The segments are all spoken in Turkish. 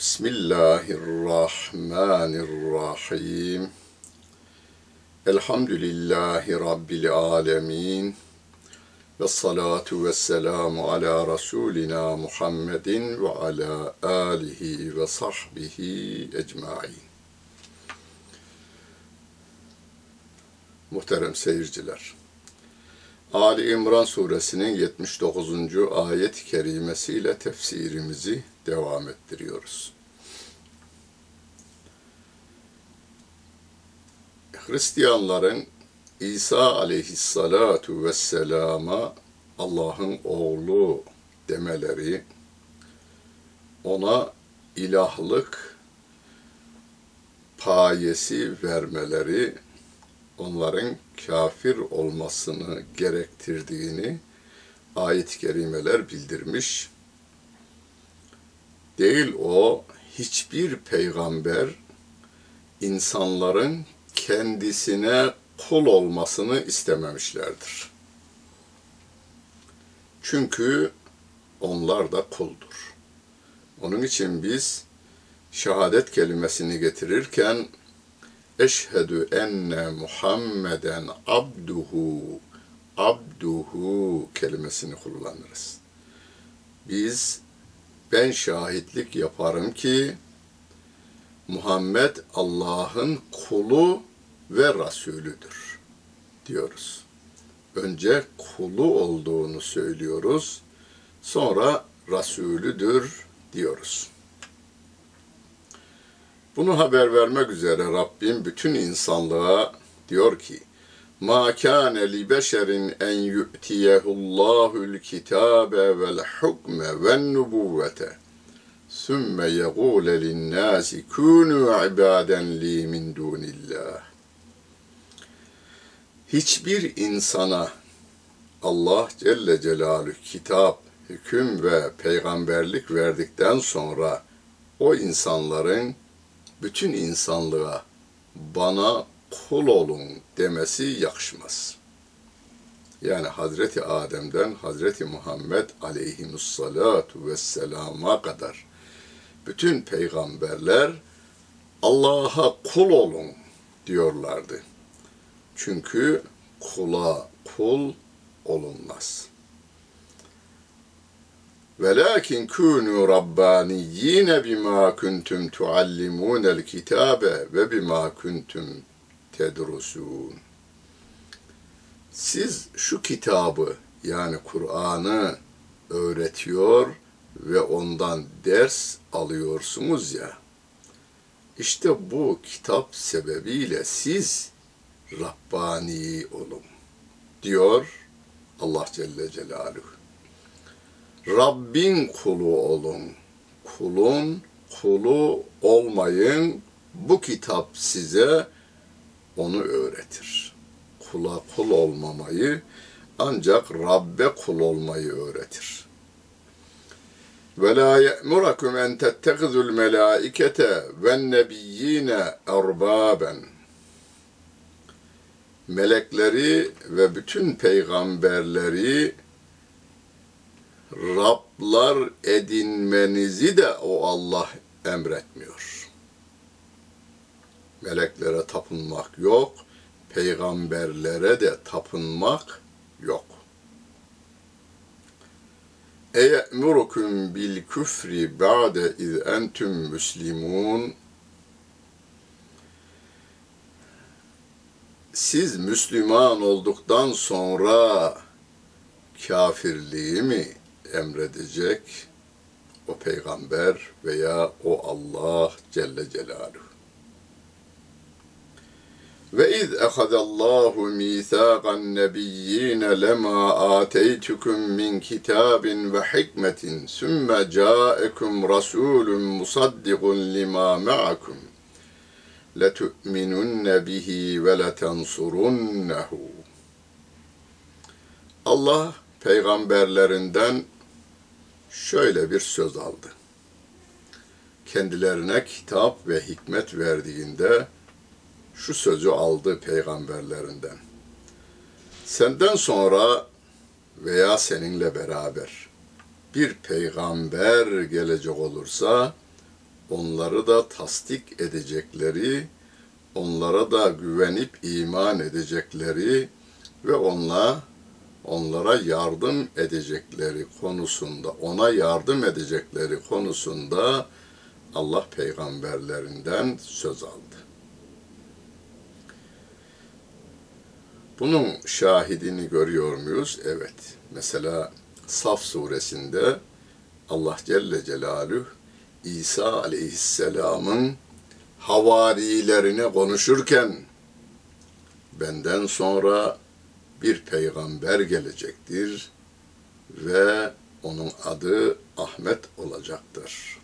Bismillahirrahmanirrahim. Elhamdülillahi Rabbil alemin. Ve salatu ve selamu ala Resulina Muhammedin ve ala alihi ve sahbihi ecmain. Muhterem seyirciler, Ali İmran suresinin 79. ayet-i kerimesiyle tefsirimizi devam ettiriyoruz. Hristiyanların İsa aleyhissalatu vesselama Allah'ın oğlu demeleri, ona ilahlık payesi vermeleri, onların kafir olmasını gerektirdiğini ayet-i kerimeler bildirmiş. Değil o hiçbir peygamber insanların kendisine kul olmasını istememişlerdir. Çünkü onlar da kuldur. Onun için biz şehadet kelimesini getirirken eşhedü enne Muhammeden abduhu abduhu kelimesini kullanırız. Biz ben şahitlik yaparım ki Muhammed Allah'ın kulu ve Rasulüdür diyoruz. Önce kulu olduğunu söylüyoruz, sonra Rasulüdür diyoruz. Bunu haber vermek üzere Rabbim bütün insanlığa diyor ki, kâne li beşerin en yu'tiyehullahul kitâbe vel hukme ven nubuvvete sümme yegûle linnâsi kûnû ibâden li min dûnillah. Hiçbir insana Allah Celle Celaluhu kitap, hüküm ve peygamberlik verdikten sonra o insanların bütün insanlığa bana kul olun demesi yakışmaz. Yani Hazreti Adem'den Hazreti Muhammed aleyhimussalatu vesselama kadar bütün peygamberler Allah'a kul olun diyorlardı. Çünkü kula kul olunmaz. Velakin kunu rabbaniyine bima kuntum tuallimunel kitabe ve bima kuntum tedrusun. Siz şu kitabı yani Kur'an'ı öğretiyor ve ondan ders alıyorsunuz ya. İşte bu kitap sebebiyle siz Rabbani olun diyor Allah Celle Celaluhu. Rabbin kulu olun. Kulun kulu olmayın. Bu kitap size onu öğretir. Kula kul olmamayı ancak Rabbe kul olmayı öğretir. Ve la ye'murakum en tettehizul melaikete ve nebiyyine erbaben. Melekleri ve bütün peygamberleri Rablar edinmenizi de o Allah emretmiyor. Meleklere tapınmak yok, peygamberlere de tapınmak yok. Eye'murukum bil küfri ba'de iz entüm müslimun Siz Müslüman olduktan sonra kafirliği mi emredecek o peygamber veya o Allah Celle Celaluhu. Ve iz ehadallahu mithaqan nebiyyin lema ateytukum min kitabin ve hikmetin sümme ca'ekum rasulun musaddiqun lima ma'akum letu'minunne bihi ve letensurunnehu. Allah peygamberlerinden şöyle bir söz aldı. Kendilerine kitap ve hikmet verdiğinde şu sözü aldı peygamberlerinden. Senden sonra veya seninle beraber bir peygamber gelecek olursa onları da tasdik edecekleri, onlara da güvenip iman edecekleri ve onunla onlara yardım edecekleri konusunda, ona yardım edecekleri konusunda Allah peygamberlerinden söz aldı. Bunun şahidini görüyor muyuz? Evet. Mesela Saf suresinde Allah Celle Celaluhu İsa aleyhisselamın havarilerine konuşurken benden sonra bir peygamber gelecektir ve onun adı Ahmet olacaktır.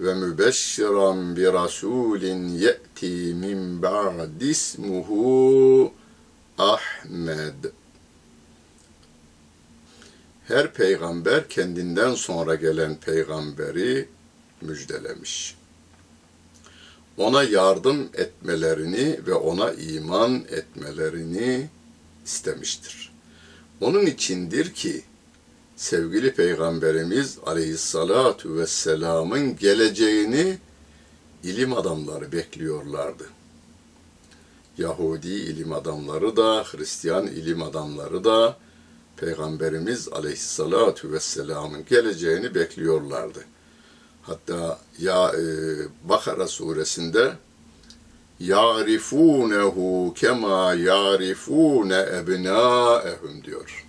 Ve mübeşşiran bi rasulin ye'ti min ba'di ismuhu Ahmed. Her peygamber kendinden sonra gelen peygamberi müjdelemiş. Ona yardım etmelerini ve ona iman etmelerini istemiştir. Onun içindir ki sevgili Peygamberimiz Aleyhissalatu vesselamın geleceğini ilim adamları bekliyorlardı. Yahudi ilim adamları da, Hristiyan ilim adamları da Peygamberimiz Aleyhissalatu vesselamın geleceğini bekliyorlardı. Hatta ya e, Bakara suresinde ya'rifunehu kema ya'rifune ebnâehum diyor.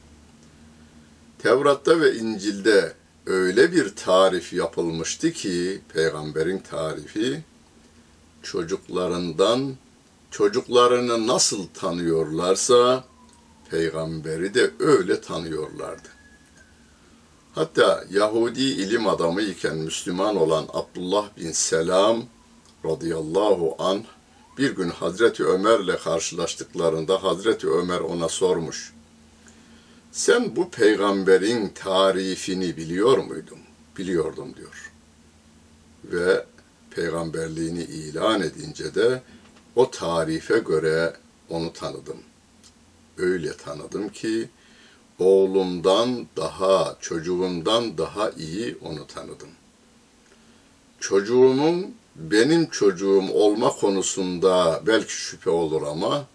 Tevrat'ta ve İncil'de öyle bir tarif yapılmıştı ki peygamberin tarifi çocuklarından çocuklarını nasıl tanıyorlarsa peygamberi de öyle tanıyorlardı. Hatta Yahudi ilim adamı iken Müslüman olan Abdullah bin Selam radıyallahu anh bir gün Hazreti Ömer'le karşılaştıklarında Hazreti Ömer ona sormuş. Sen bu peygamberin tarifini biliyor muydun? Biliyordum diyor. Ve peygamberliğini ilan edince de o tarife göre onu tanıdım. Öyle tanıdım ki oğlumdan daha, çocuğumdan daha iyi onu tanıdım. Çocuğumun benim çocuğum olma konusunda belki şüphe olur ama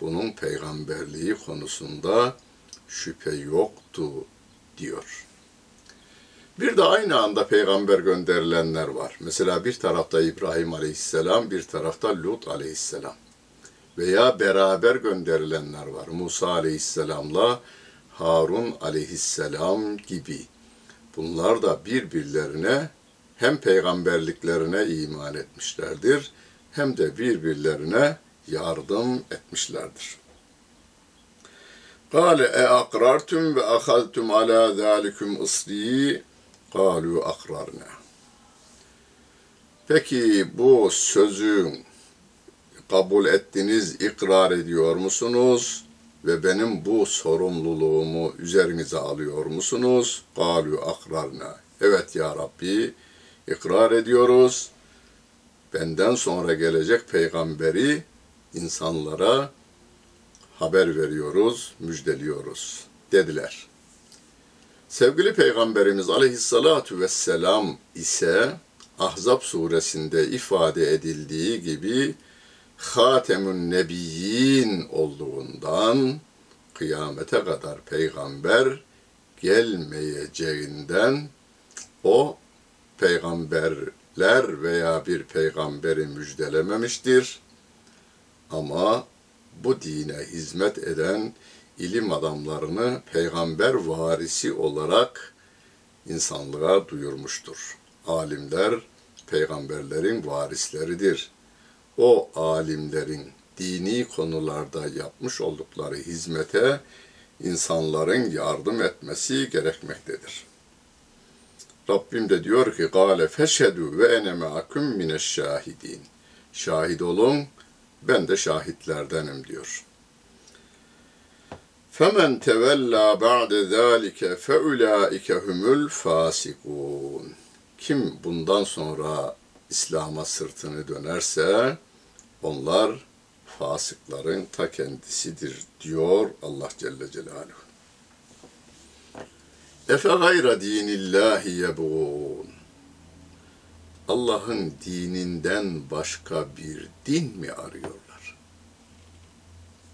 bunun peygamberliği konusunda şüphe yoktu diyor. Bir de aynı anda peygamber gönderilenler var. Mesela bir tarafta İbrahim aleyhisselam, bir tarafta Lut aleyhisselam. Veya beraber gönderilenler var. Musa aleyhisselamla Harun aleyhisselam gibi. Bunlar da birbirlerine hem peygamberliklerine iman etmişlerdir hem de birbirlerine yardım etmişlerdir. قال أأقررتم وأخذتم على ذلكم إصري قالوا أقررنا Peki bu sözü kabul ettiniz, ikrar ediyor musunuz? Ve benim bu sorumluluğumu üzerinize alıyor musunuz? Galu akrarna. Evet ya Rabbi, ikrar ediyoruz. Benden sonra gelecek peygamberi insanlara haber veriyoruz, müjdeliyoruz dediler. Sevgili Peygamberimiz aleyhissalatu vesselam ise Ahzab suresinde ifade edildiği gibi Hatemün Nebiyyin olduğundan kıyamete kadar peygamber gelmeyeceğinden o peygamberler veya bir peygamberi müjdelememiştir. Ama bu dine hizmet eden ilim adamlarını peygamber varisi olarak insanlığa duyurmuştur. Alimler peygamberlerin varisleridir. O alimlerin dini konularda yapmış oldukları hizmete insanların yardım etmesi gerekmektedir. Rabbim de diyor ki gale feşhedü ve ene me'akum mineşşahidin. Şahit olun ben de şahitlerdenim diyor. Femen tevella ba'de zalike feulaike humul fasikun. Kim bundan sonra İslam'a sırtını dönerse onlar fasıkların ta kendisidir diyor Allah Celle Celaluhu. Efe gayra dinillahi yebğun. Allah'ın dininden başka bir din mi arıyorlar?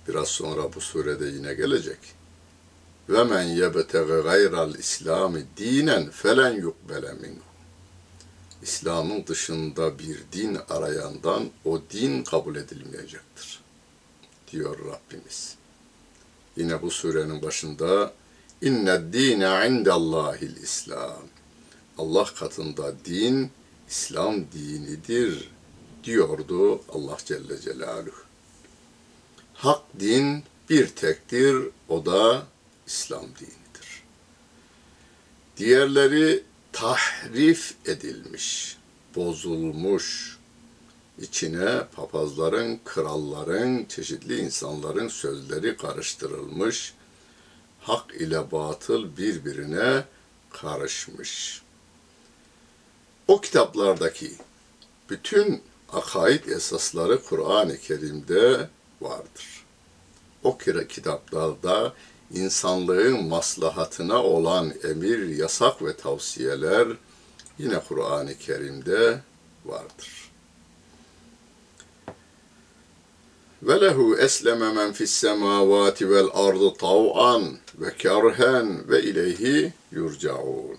Biraz sonra bu surede yine gelecek. Ve men yebtege gayral İslami dinen felen yukbele minhu. İslam'ın dışında bir din arayandan o din kabul edilmeyecektir. Diyor Rabbimiz. Yine bu surenin başında inne dine indallahil İslam. Allah katında din İslam dinidir diyordu Allah Celle Celaluhu. Hak din bir tektir, o da İslam dinidir. Diğerleri tahrif edilmiş, bozulmuş, içine papazların, kralların, çeşitli insanların sözleri karıştırılmış, hak ile batıl birbirine karışmış. O kitaplardaki bütün akaid esasları Kur'an-ı Kerim'de vardır. O kitaplarda insanlığın maslahatına olan emir, yasak ve tavsiyeler yine Kur'an-ı Kerim'de vardır. Ve lehu esleme men fis semavati vel ardı tav'an ve kerhen ve ileyhi yurcaun.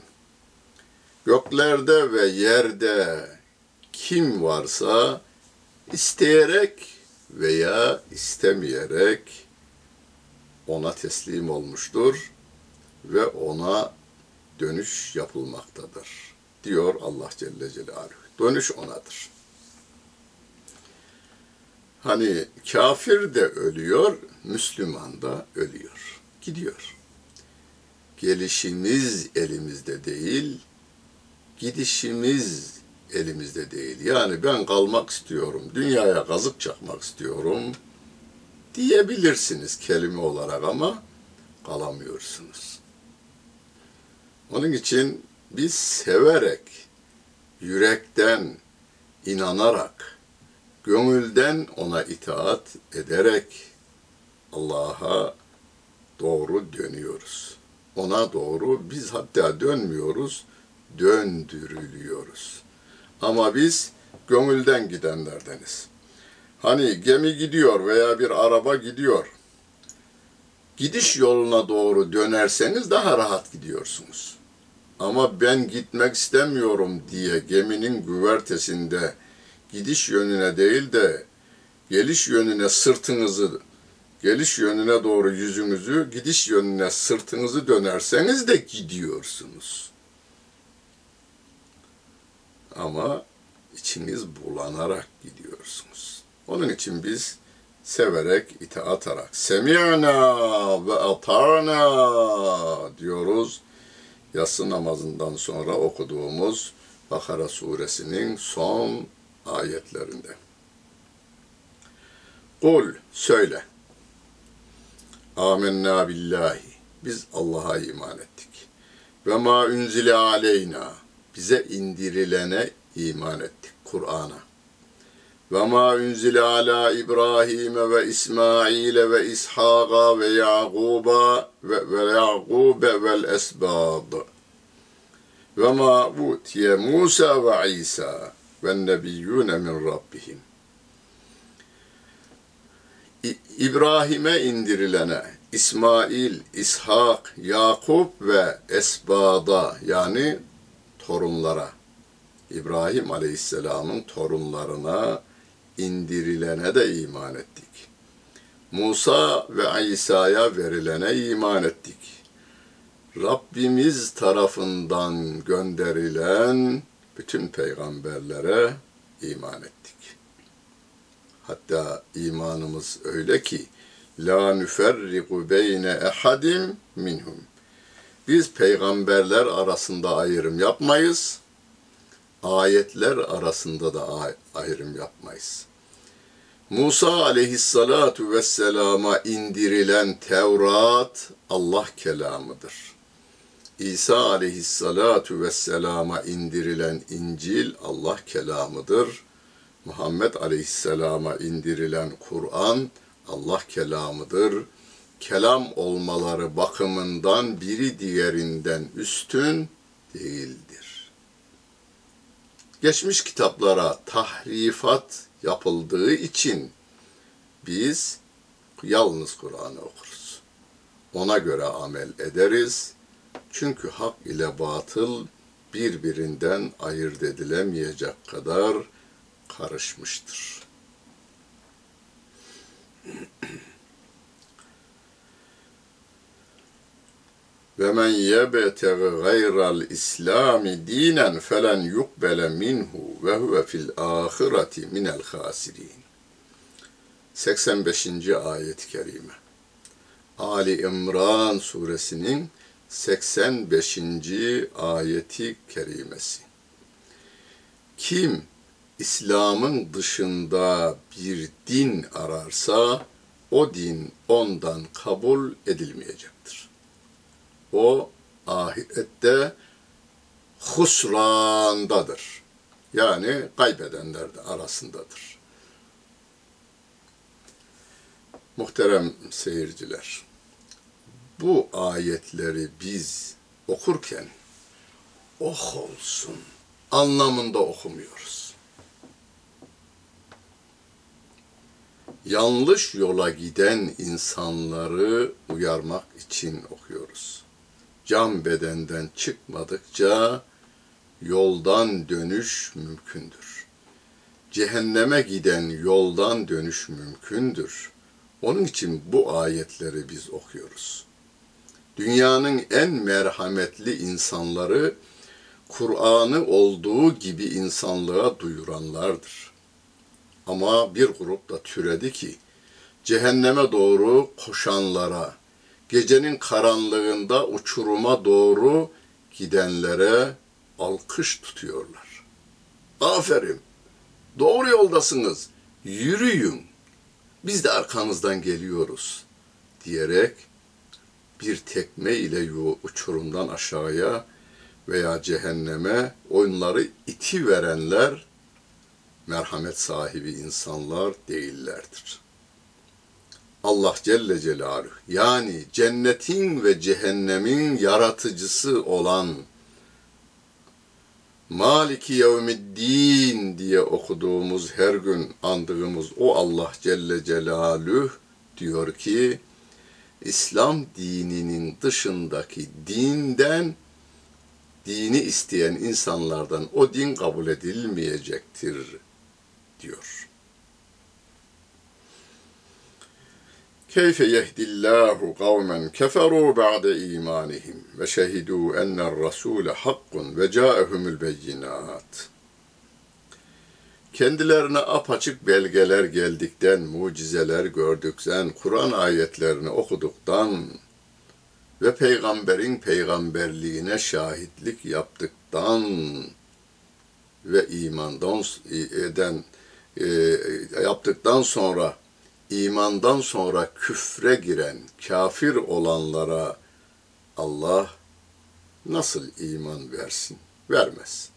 Göklerde ve yerde kim varsa isteyerek veya istemeyerek ona teslim olmuştur ve ona dönüş yapılmaktadır diyor Allah Celle Celaluhu. Dönüş onadır. Hani kafir de ölüyor, Müslüman da ölüyor. Gidiyor. Gelişimiz elimizde değil, gidişimiz elimizde değil. Yani ben kalmak istiyorum, dünyaya kazık çakmak istiyorum diyebilirsiniz kelime olarak ama kalamıyorsunuz. Onun için biz severek, yürekten, inanarak, gönülden ona itaat ederek Allah'a doğru dönüyoruz. Ona doğru biz hatta dönmüyoruz, döndürülüyoruz. Ama biz gönülden gidenlerdeniz. Hani gemi gidiyor veya bir araba gidiyor. Gidiş yoluna doğru dönerseniz daha rahat gidiyorsunuz. Ama ben gitmek istemiyorum diye geminin güvertesinde gidiş yönüne değil de geliş yönüne sırtınızı geliş yönüne doğru yüzünüzü, gidiş yönüne sırtınızı dönerseniz de gidiyorsunuz. Ama içiniz bulanarak gidiyorsunuz. Onun için biz severek, itaat atarak semi'na ve ata'na diyoruz. Yatsı namazından sonra okuduğumuz Bakara suresinin son ayetlerinde. Kul söyle. Amenna billahi. Biz Allah'a iman ettik. Ve ma unzile aleyna. Bize indirilene iman ettik. Kur'an'a. Ve ma unzile ala İbrahim ve İsmail ve İshaka ve Yakuba ve, ve Yakube vel esbab. Ve ma utiye Musa ve İsa ve nebiyyune min Rabbihim. İbrahim'e indirilene, İsmail, İshak, Yakup ve Esbada yani torunlara, İbrahim Aleyhisselam'ın torunlarına indirilene de iman ettik. Musa ve İsa'ya verilene iman ettik. Rabbimiz tarafından gönderilen bütün peygamberlere iman ettik. Hatta imanımız öyle ki la nüferriku beyne ehadim minhum. Biz peygamberler arasında ayrım yapmayız. Ayetler arasında da ayrım yapmayız. Musa aleyhissalatu vesselama indirilen Tevrat Allah kelamıdır. İsa aleyhissalatu vesselama indirilen İncil Allah kelamıdır. Muhammed Aleyhisselam'a indirilen Kur'an Allah kelamıdır. Kelam olmaları bakımından biri diğerinden üstün değildir. Geçmiş kitaplara tahrifat yapıldığı için biz yalnız Kur'an'ı okuruz. Ona göre amel ederiz. Çünkü hak ile batıl birbirinden ayırt edilemeyecek kadar karışmıştır. ve men yebtegi gayral İslami dinen felen yukbele minhu ve huve fil ahireti minel hasirin. 85. ayet-i kerime. Ali İmran suresinin 85. ayeti kerimesi. Kim İslam'ın dışında bir din ararsa o din ondan kabul edilmeyecektir. O ahirette husrandadır. Yani kaybedenler de arasındadır. Muhterem seyirciler, bu ayetleri biz okurken oh olsun anlamında okumuyoruz. yanlış yola giden insanları uyarmak için okuyoruz. Can bedenden çıkmadıkça yoldan dönüş mümkündür. Cehenneme giden yoldan dönüş mümkündür. Onun için bu ayetleri biz okuyoruz. Dünyanın en merhametli insanları Kur'an'ı olduğu gibi insanlığa duyuranlardır. Ama bir grup da türedi ki cehenneme doğru koşanlara, gecenin karanlığında uçuruma doğru gidenlere alkış tutuyorlar. Aferin, doğru yoldasınız, yürüyün, biz de arkanızdan geliyoruz diyerek bir tekme ile uçurumdan aşağıya veya cehenneme onları iti verenler merhamet sahibi insanlar değillerdir. Allah Celle Celaluhu yani cennetin ve cehennemin yaratıcısı olan Maliki yevmiddin diye okuduğumuz her gün andığımız o Allah Celle Celaluhu diyor ki İslam dininin dışındaki dinden dini isteyen insanlardan o din kabul edilmeyecektir diyor. Keyfe yehdillahu kavmen keferu ba'de imanihim ve şehidu enne'r rasule hakkun ve ca'ehumul beyinat. Kendilerine apaçık belgeler geldikten, mucizeler gördükten, Kur'an ayetlerini okuduktan ve peygamberin peygamberliğine şahitlik yaptıktan ve imandan eden e, yaptıktan sonra imandan sonra küfre giren kafir olanlara Allah nasıl iman versin? Vermez.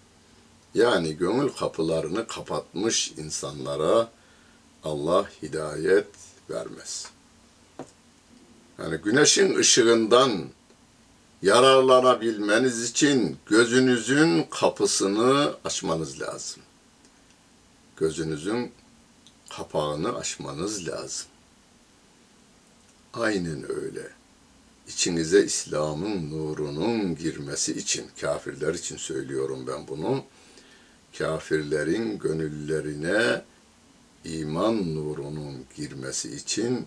Yani gönül kapılarını kapatmış insanlara Allah hidayet vermez. Yani güneşin ışığından yararlanabilmeniz için gözünüzün kapısını açmanız lazım. Gözünüzün kapağını açmanız lazım. Aynen öyle. İçinize İslam'ın nurunun girmesi için, kafirler için söylüyorum ben bunu. Kafirlerin gönüllerine iman nurunun girmesi için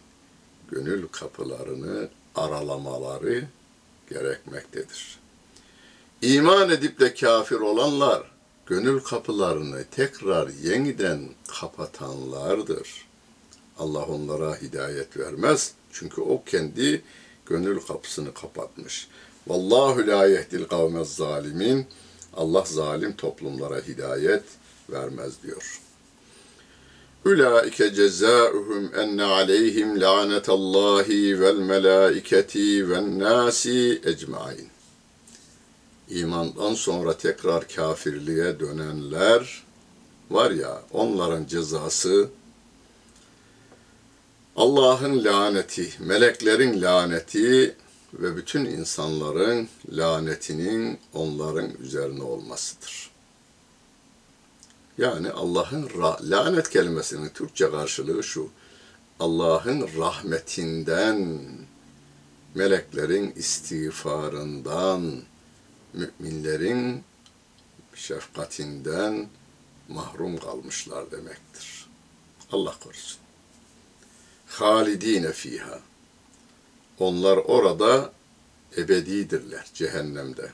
gönül kapılarını aralamaları gerekmektedir. İman edip de kafir olanlar gönül kapılarını tekrar yeniden kapatanlardır. Allah onlara hidayet vermez. Çünkü o kendi gönül kapısını kapatmış. Vallahu la yehdil kavmez zalimin. Allah zalim toplumlara hidayet vermez diyor. Ulaike cezaohum enne aleyhim lanetallahi vel melaiketi ven nasi ecmain. İmandan sonra tekrar kafirliğe dönenler var ya onların cezası Allah'ın laneti, meleklerin laneti ve bütün insanların lanetinin onların üzerine olmasıdır. Yani Allah'ın lanet kelimesinin Türkçe karşılığı şu. Allah'ın rahmetinden, meleklerin istiğfarından, müminlerin şefkatinden mahrum kalmışlar demektir. Allah korusun. Halidine fiha. Onlar orada ebedidirler cehennemde.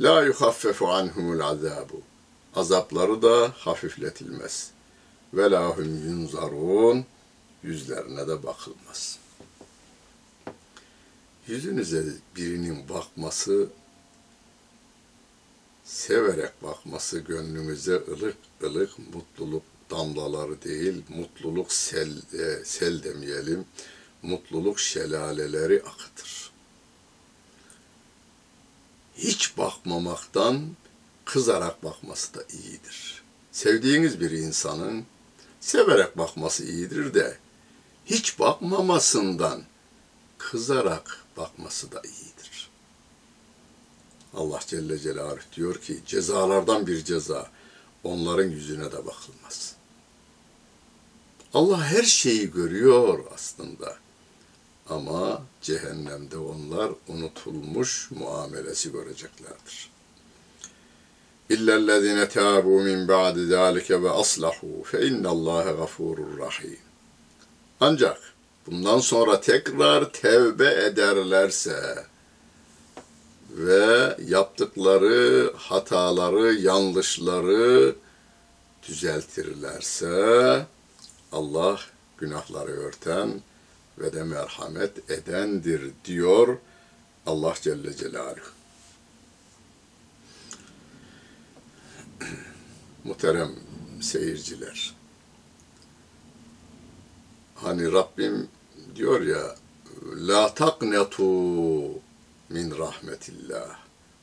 La yuhaffefu anhumul azabu. Azapları da hafifletilmez. Ve lahum yunzarun. Yüzlerine de bakılmaz. Yüzünüze birinin bakması, severek bakması gönlünüze ılık ılık mutluluk damlaları değil, mutluluk sel, e, sel demeyelim, mutluluk şelaleleri akıtır. Hiç bakmamaktan kızarak bakması da iyidir. Sevdiğiniz bir insanın severek bakması iyidir de hiç bakmamasından kızarak bakması da iyidir. Allah Celle Celaluhu diyor ki cezalardan bir ceza onların yüzüne de bakılmaz. Allah her şeyi görüyor aslında. Ama cehennemde onlar unutulmuş muamelesi göreceklerdir. İllellezine tâbû min ba'di zâlike ve aslahu fe innallâhe gafurur rahim. Ancak bundan sonra tekrar tevbe ederlerse ve yaptıkları hataları, yanlışları düzeltirlerse Allah günahları örten ve de merhamet edendir diyor Allah Celle Celaluhu. Muhterem seyirciler. Hani Rabbim diyor ya la taknetu min rahmetillah.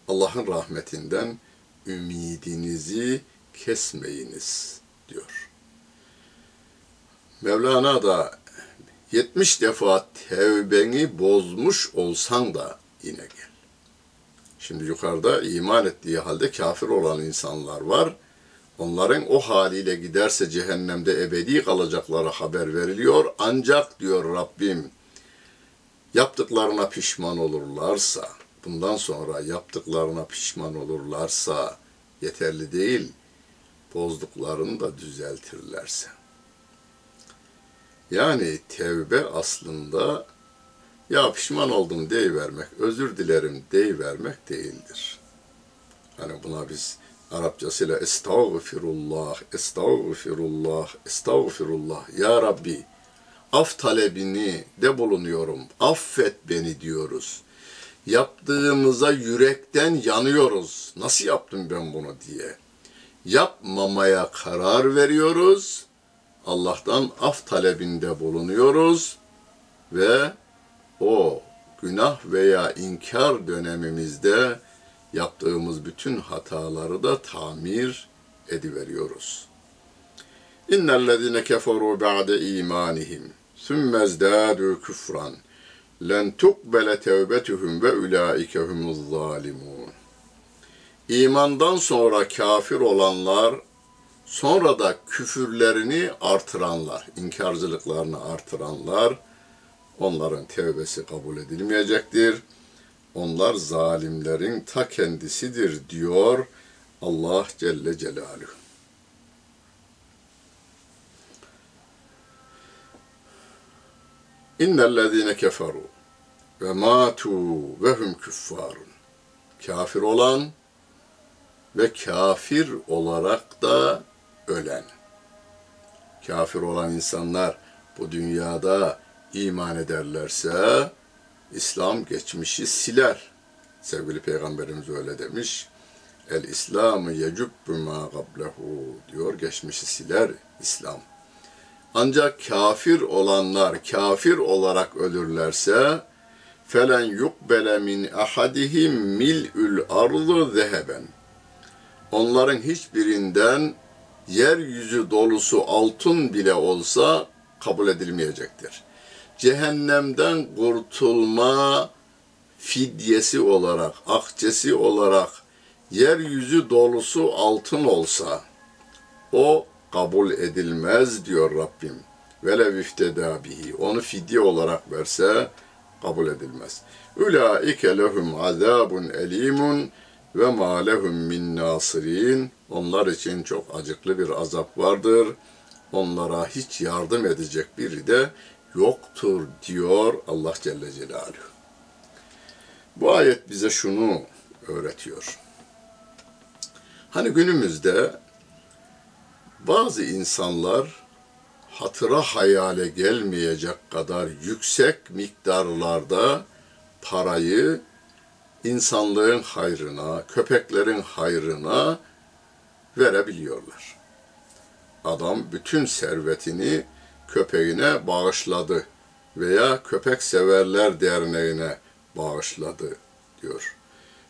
Allah'ın rahmetinden ümidinizi kesmeyiniz diyor. Mevlana da 70 defa tevbeni bozmuş olsan da yine gel. Şimdi yukarıda iman ettiği halde kafir olan insanlar var. Onların o haliyle giderse cehennemde ebedi kalacakları haber veriliyor. Ancak diyor Rabbim yaptıklarına pişman olurlarsa, bundan sonra yaptıklarına pişman olurlarsa yeterli değil, bozduklarını da düzeltirlerse. Yani tevbe aslında ya pişman oldum deyivermek, özür dilerim deyivermek değildir. Hani buna biz Arapçasıyla estağfirullah, estağfirullah, estağfirullah. Ya Rabbi af talebini de bulunuyorum. Affet beni diyoruz. Yaptığımıza yürekten yanıyoruz. Nasıl yaptım ben bunu diye. Yapmamaya karar veriyoruz. Allah'tan af talebinde bulunuyoruz ve o günah veya inkar dönemimizde yaptığımız bütün hataları da tamir ediveriyoruz. İnnellezine keferu ba'de imanihim sümme zdadu küfran len tukbele tevbetuhum ve ulaike humuz zalimun. İmandan sonra kafir olanlar sonra da küfürlerini artıranlar, inkarcılıklarını artıranlar onların tevbesi kabul edilmeyecektir. Onlar zalimlerin ta kendisidir diyor Allah Celle Celaluhu. İnnellezine keferu ve matu ve hum küffarun. Kafir olan ve kafir olarak da ölen. Kafir olan insanlar bu dünyada iman ederlerse İslam geçmişi siler. Sevgili Peygamberimiz öyle demiş. El İslamı yecubbu ma qablehu diyor geçmişi siler İslam. Ancak kafir olanlar kafir olarak ölürlerse felen yukbele min ahadihim mil'ül ardı zeheben. Onların hiçbirinden yeryüzü dolusu altın bile olsa kabul edilmeyecektir. Cehennemden kurtulma fidyesi olarak, akçesi olarak yeryüzü dolusu altın olsa o kabul edilmez diyor Rabbim. Velev ifteda bihi. Onu fidye olarak verse kabul edilmez. Ulaike lehum azabun elimun ve ma lehum min nasirin. Onlar için çok acıklı bir azap vardır. Onlara hiç yardım edecek biri de yoktur diyor Allah Celle Celaluhu. Bu ayet bize şunu öğretiyor. Hani günümüzde bazı insanlar hatıra hayale gelmeyecek kadar yüksek miktarlarda parayı insanlığın hayrına, köpeklerin hayrına verebiliyorlar. Adam bütün servetini köpeğine bağışladı veya köpek severler derneğine bağışladı diyor.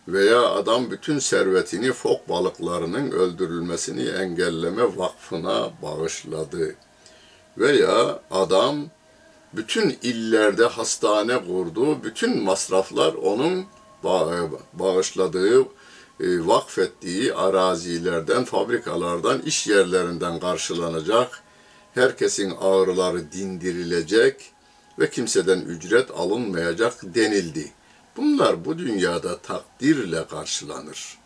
Veya adam bütün servetini fok balıklarının öldürülmesini engelleme vakfına bağışladı. Veya adam bütün illerde hastane kurdu, bütün masraflar onun bağışladığı, e, vakfettiği arazilerden, fabrikalardan, iş yerlerinden karşılanacak. Herkesin ağrıları dindirilecek ve kimseden ücret alınmayacak denildi. Bunlar bu dünyada takdirle karşılanır.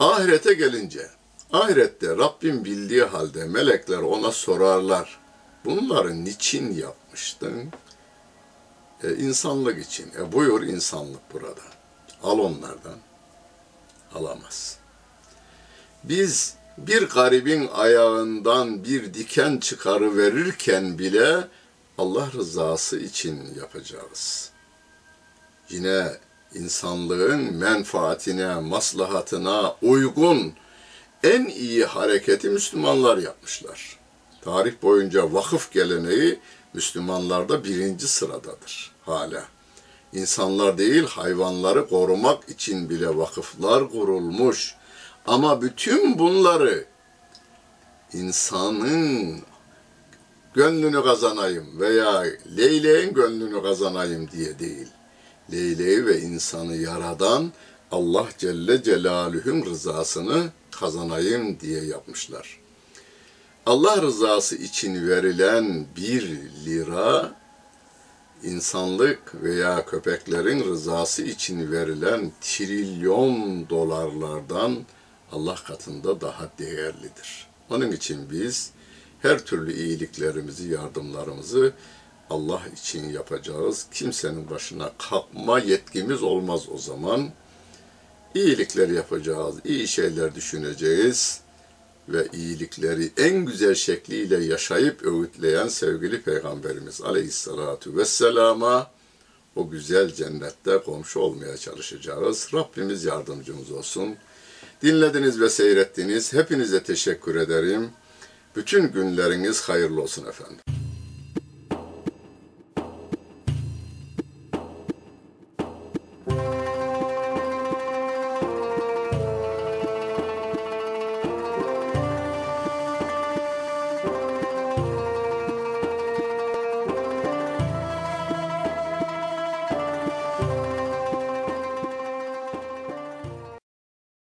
Ahirete gelince, ahirette Rabbim bildiği halde melekler ona sorarlar. Bunları niçin yapmıştın? E, insanlık için. E, buyur insanlık burada. Al onlardan. Alamaz. Biz bir garibin ayağından bir diken çıkarı verirken bile Allah rızası için yapacağız. Yine insanlığın menfaatine, maslahatına uygun en iyi hareketi Müslümanlar yapmışlar. Tarih boyunca vakıf geleneği Müslümanlarda birinci sıradadır hala. İnsanlar değil hayvanları korumak için bile vakıflar kurulmuş. Ama bütün bunları insanın gönlünü kazanayım veya leyleğin gönlünü kazanayım diye değil. Leyleği ve insanı yaradan Allah Celle Celaluhu'nun rızasını kazanayım diye yapmışlar. Allah rızası için verilen bir lira insanlık veya köpeklerin rızası için verilen trilyon dolarlardan Allah katında daha değerlidir. Onun için biz her türlü iyiliklerimizi, yardımlarımızı Allah için yapacağız. Kimsenin başına kalkma yetkimiz olmaz o zaman. İyilikler yapacağız, iyi şeyler düşüneceğiz ve iyilikleri en güzel şekliyle yaşayıp öğütleyen sevgili Peygamberimiz Aleyhisselatu Vesselam'a o güzel cennette komşu olmaya çalışacağız. Rabbimiz yardımcımız olsun. Dinlediniz ve seyrettiniz. Hepinize teşekkür ederim. Bütün günleriniz hayırlı olsun efendim.